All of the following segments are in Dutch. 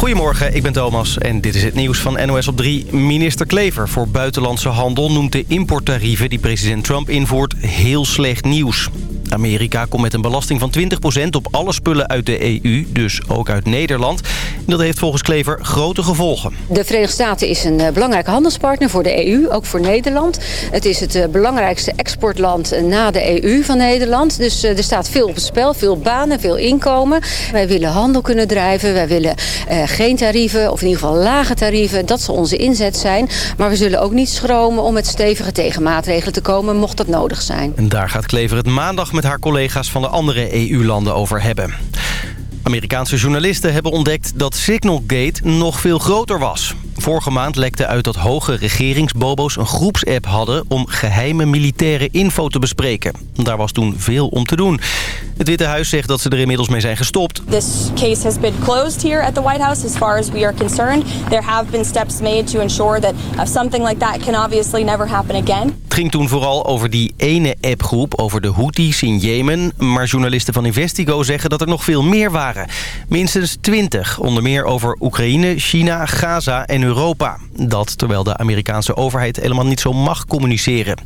Goedemorgen, ik ben Thomas en dit is het nieuws van NOS op 3. Minister Klever voor Buitenlandse Handel noemt de importtarieven die president Trump invoert heel slecht nieuws. Amerika komt met een belasting van 20% op alle spullen uit de EU, dus ook uit Nederland. Dat heeft volgens Klever grote gevolgen. De Verenigde Staten is een eh, belangrijke handelspartner voor de EU, ook voor Nederland. Het is het eh, belangrijkste exportland eh, na de EU van Nederland. Dus er staat veel op het spel, veel banen, veel inkomen. Wij willen handel kunnen drijven, wij willen geen tarieven, of in ieder geval lage tarieven. Dat zal onze inzet zijn. Maar we zullen ook niet schromen om met stevige tegenmaatregelen te komen, mocht dat nodig zijn. En daar gaat Klever het maandag met haar collega's van de andere EU-landen over hebben. Amerikaanse journalisten hebben ontdekt dat Signalgate nog veel groter was. Vorige maand lekte uit dat hoge regeringsbobo's een groepsapp hadden... om geheime militaire info te bespreken. Daar was toen veel om te doen. Het Witte Huis zegt dat ze er inmiddels mee zijn gestopt. This case has been closed here at the White House as far as we are concerned. There have been steps made to ensure that uh, something like that can obviously never happen again. Het ging toen vooral over die ene appgroep over de Houthis in Jemen. Maar journalisten van Investigo zeggen dat er nog veel meer waren. Minstens twintig, onder meer over Oekraïne, China, Gaza en Europa. Dat terwijl de Amerikaanse overheid helemaal niet zo mag communiceren.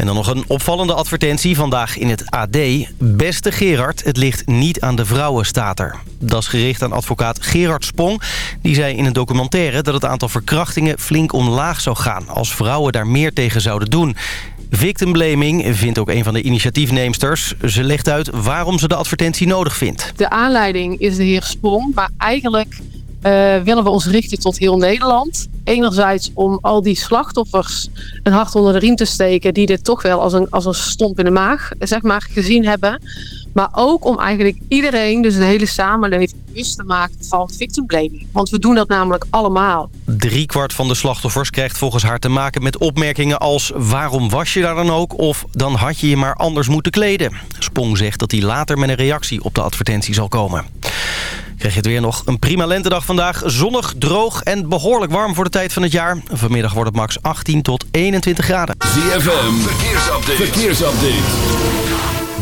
En dan nog een opvallende advertentie vandaag in het AD. Beste Gerard, het ligt niet aan de vrouwen, staat er. Dat is gericht aan advocaat Gerard Spong. Die zei in een documentaire dat het aantal verkrachtingen flink omlaag zou gaan... als vrouwen daar meer tegen zouden doen. Victim blaming vindt ook een van de initiatiefneemsters. Ze legt uit waarom ze de advertentie nodig vindt. De aanleiding is de heer Spong, maar eigenlijk willen we ons richten tot heel Nederland. Enerzijds om al die slachtoffers een hart onder de riem te steken... die dit toch wel als een, als een stomp in de maag zeg maar, gezien hebben. Maar ook om eigenlijk iedereen, dus de hele samenleving... bewust te maken van victimblaming. Want we doen dat namelijk allemaal. kwart van de slachtoffers krijgt volgens haar te maken met opmerkingen als... waarom was je daar dan ook? Of dan had je je maar anders moeten kleden. Spong zegt dat hij later met een reactie op de advertentie zal komen. Krijg je het weer nog een prima lentedag vandaag. Zonnig, droog en behoorlijk warm voor de tijd van het jaar. Vanmiddag wordt het max 18 tot 21 graden. ZFM, verkeersupdate. verkeersupdate.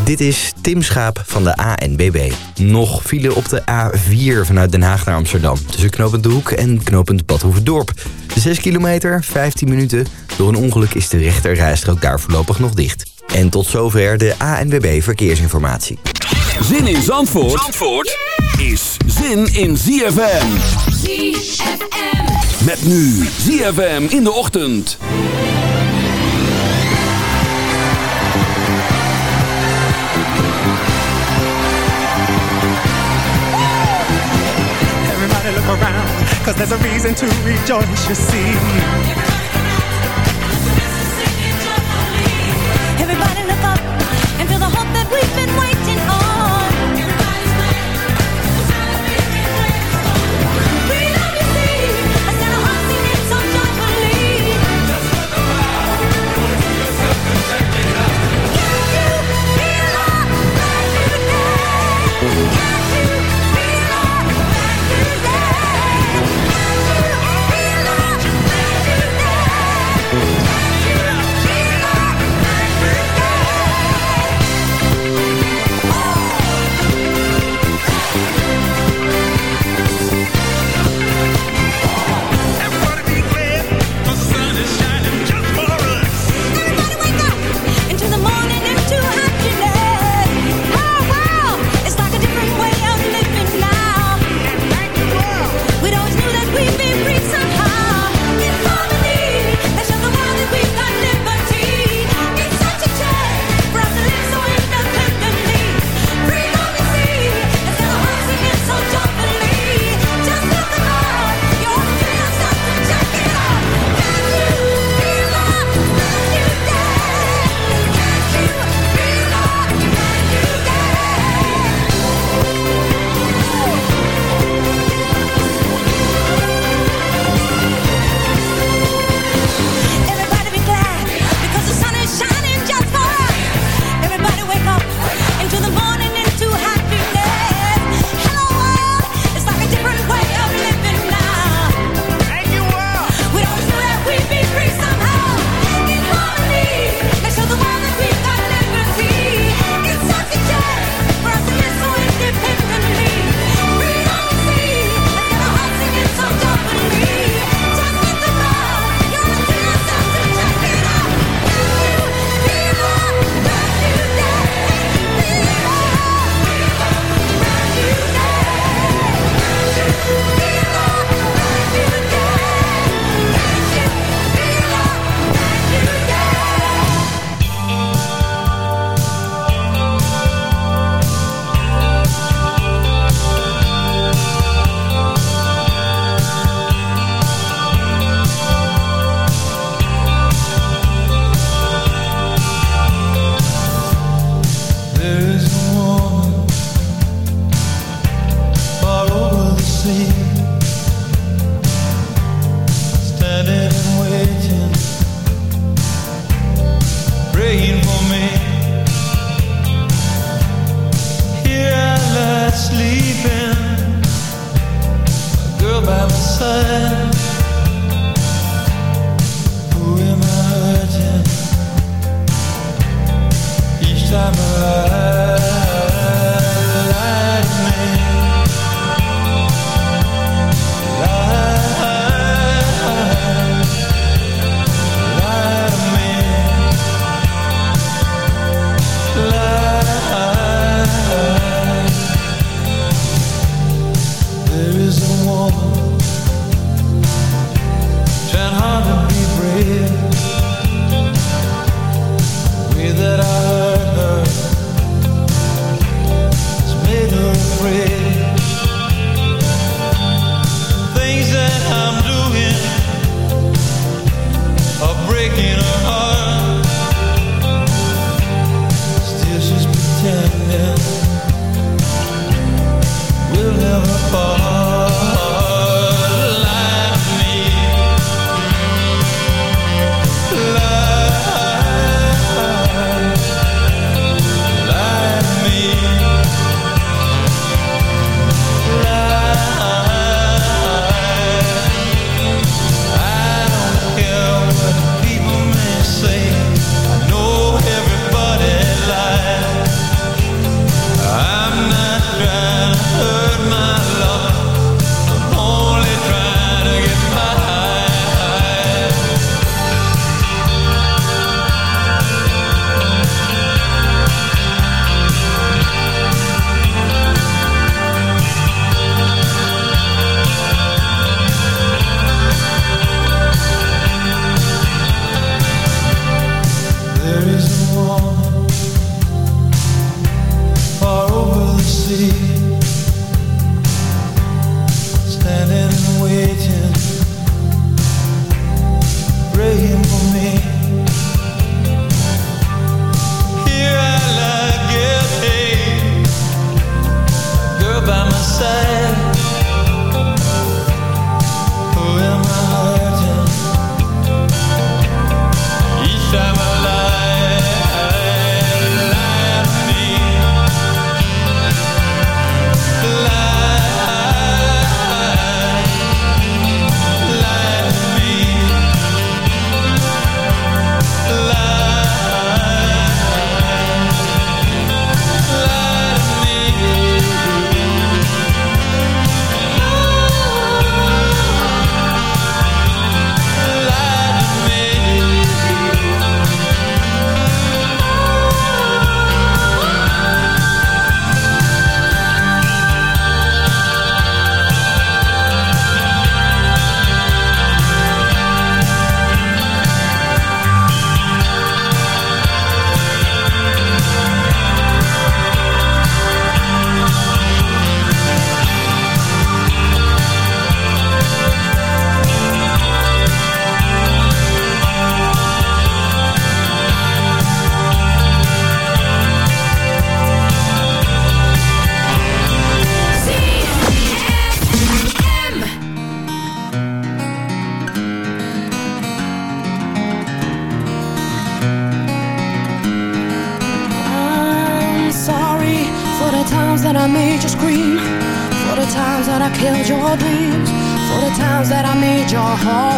Dit is Tim Schaap van de ANBB. Nog file op de A4 vanuit Den Haag naar Amsterdam. Tussen knooppunt De Hoek en knooppunt Badhoevedorp. De 6 kilometer, 15 minuten. Door een ongeluk is de rechterrijstrook daar voorlopig nog dicht. En tot zover de ANBB Verkeersinformatie. Zin in Zandvoort, Zandvoort? is zin in ZFM. ZFM. Met nu ZFM in de ochtend. Everybody look around, cause there's a reason to rejoice, you see. Everybody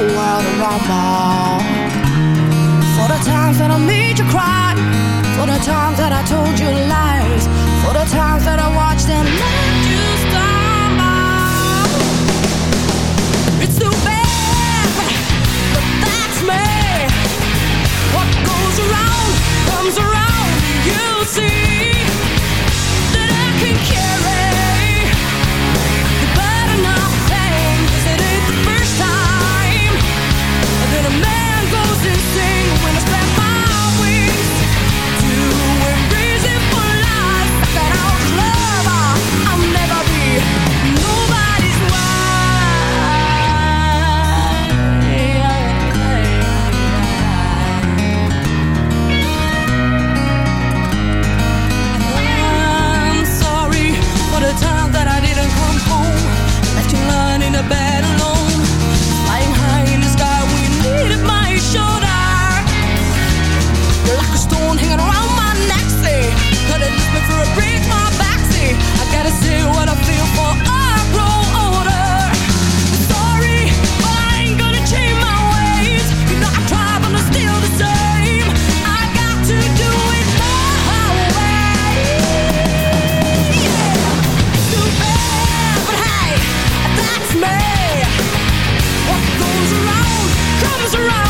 world around my For the times that I made you cry For the times that I told you lies For the times around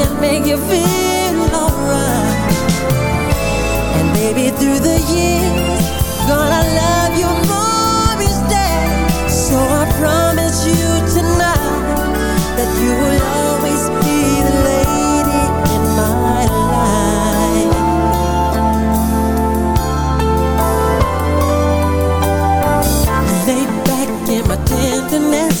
can make you feel alright. And baby, through the years, gonna love you more each day. So I promise you tonight that you will always be the lady in my life. Lay back in my tenderness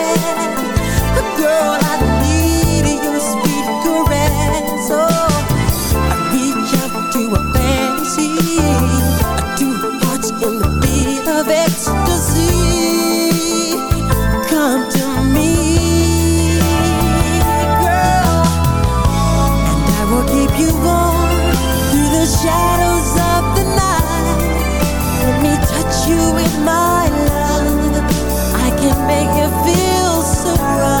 surprise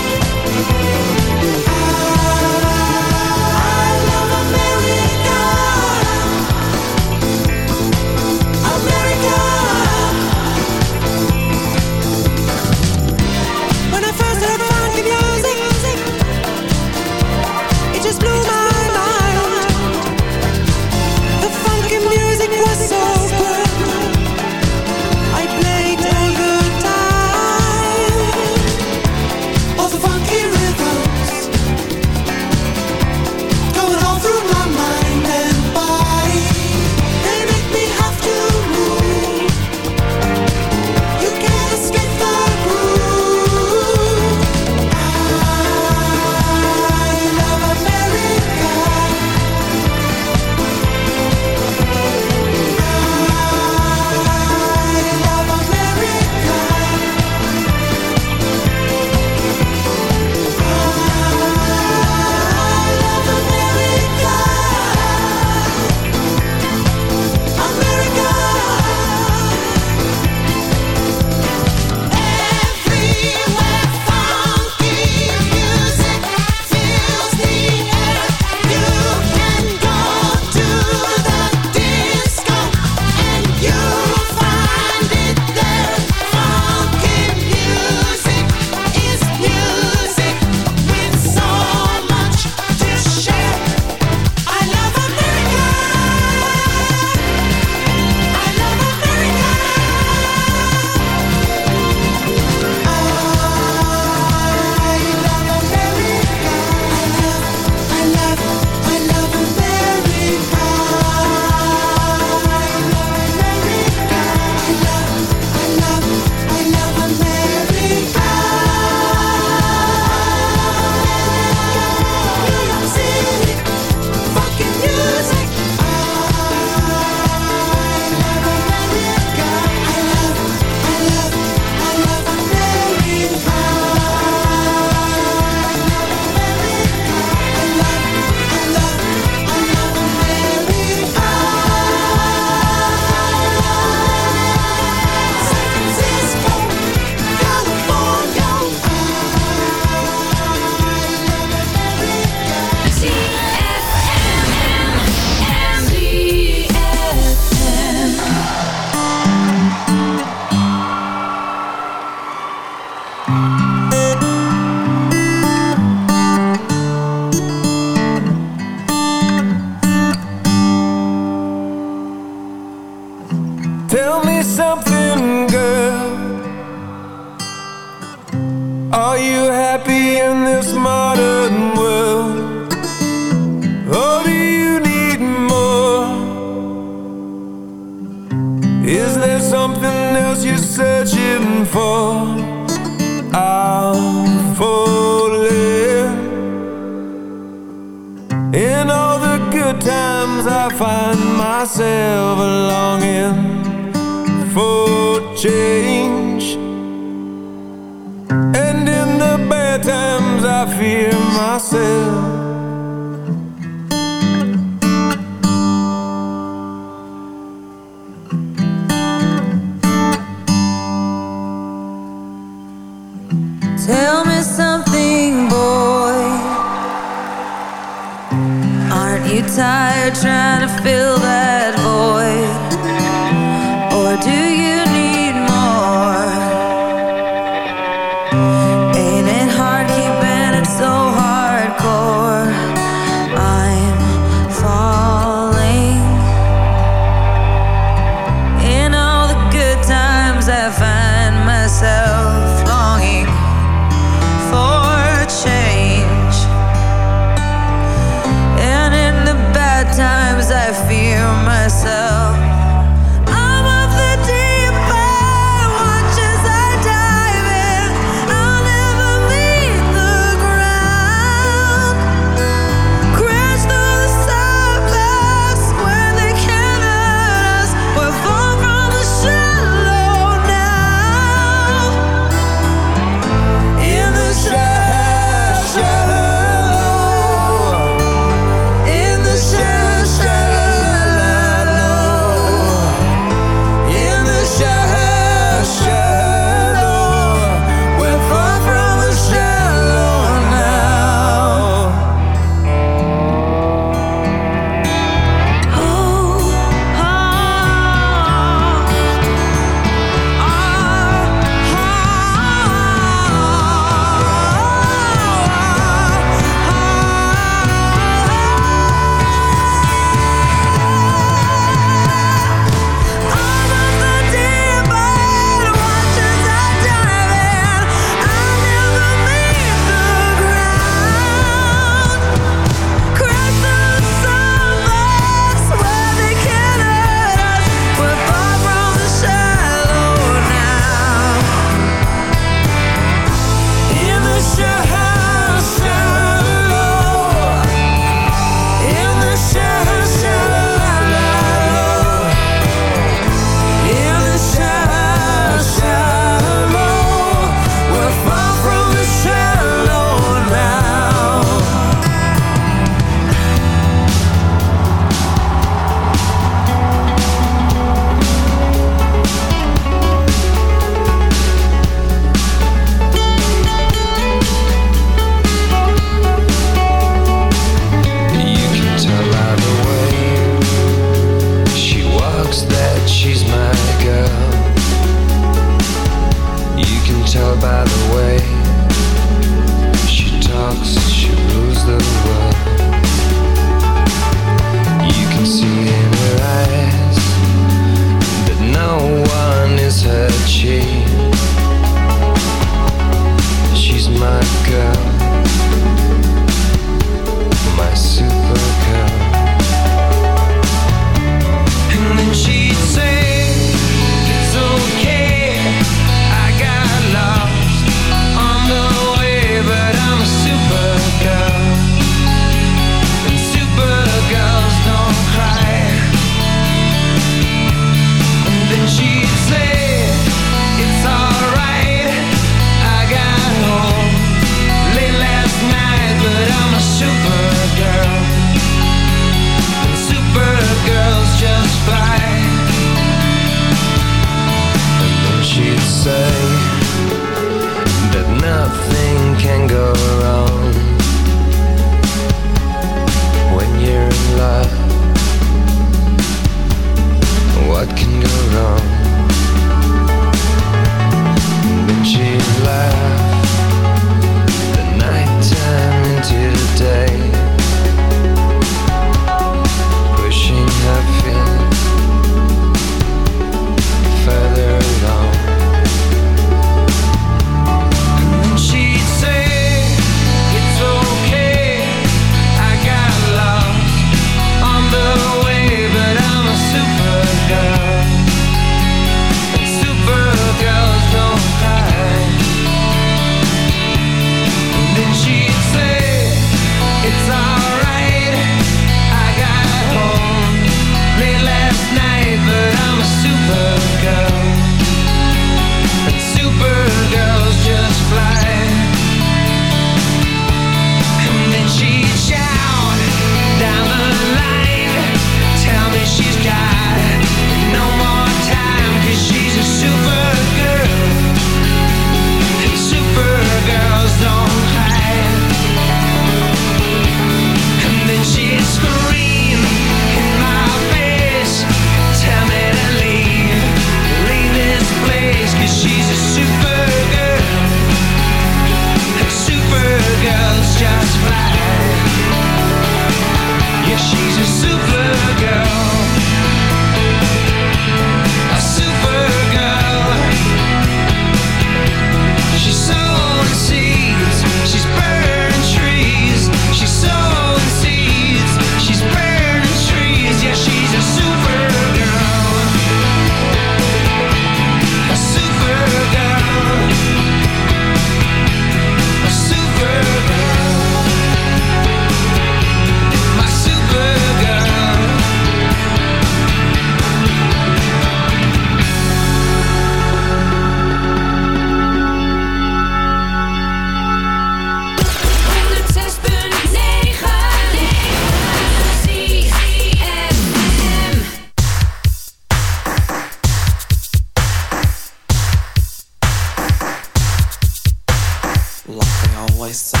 play soul,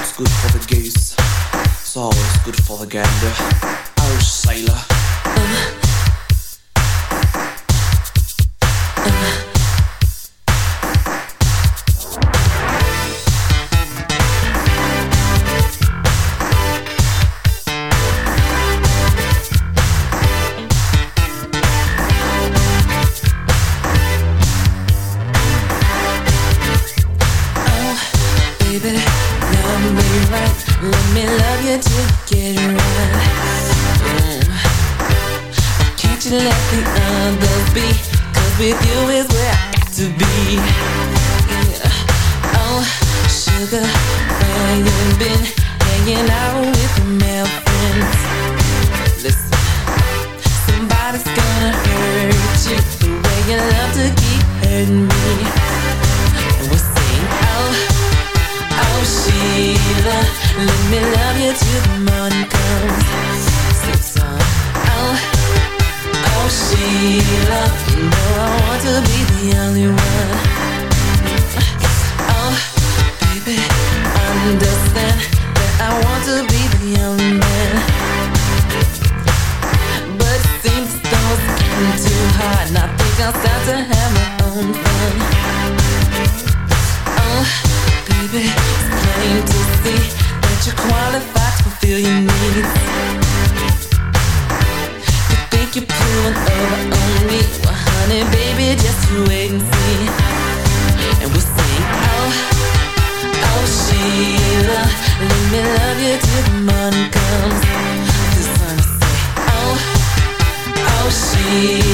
it's good for the geese. It's always good for the gander. Irish sailor. see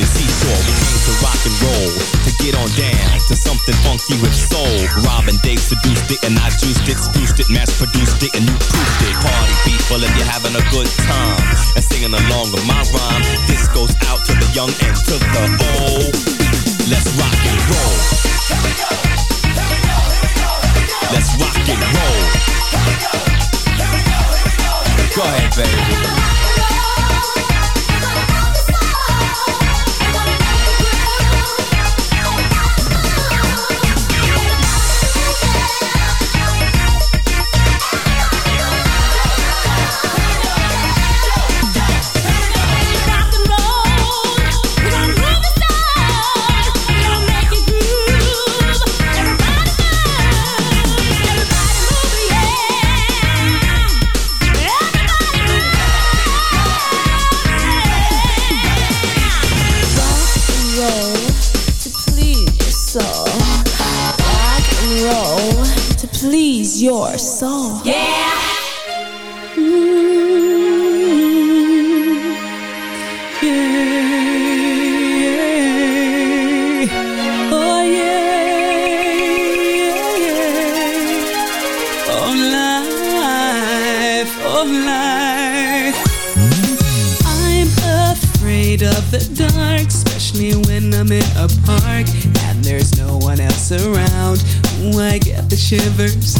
The seashore. We came to rock and roll, to get on down to something funky with soul. Rob and Dave seduced it and I juiced it, spruced it, mass produced it and you proofed it. Party people if you're having a good time and singing along with my rhyme. This goes out to the young and to the old. Let's rock and roll. Let's rock and roll. Here we go. Here we go. Here we go. Go ahead, baby. Your soul. Yeah. Oh yeah, oh life, oh life. I'm afraid of the dark, especially when I'm in a park and there's no one else around. Ooh, I get the shivers.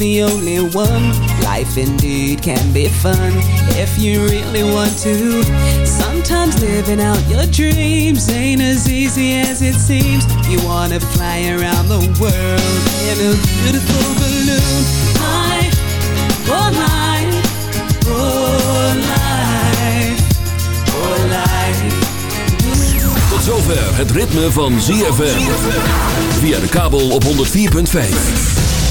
The only one. Life indeed can be fun if you really want to. Sometimes living out your dreams ain't as easy as it seems. You wanna fly around the world in a beautiful balloon. Life, oh life, oh life, oh life. Tot zover het ritme van ZFM. Via de kabel op 104.5.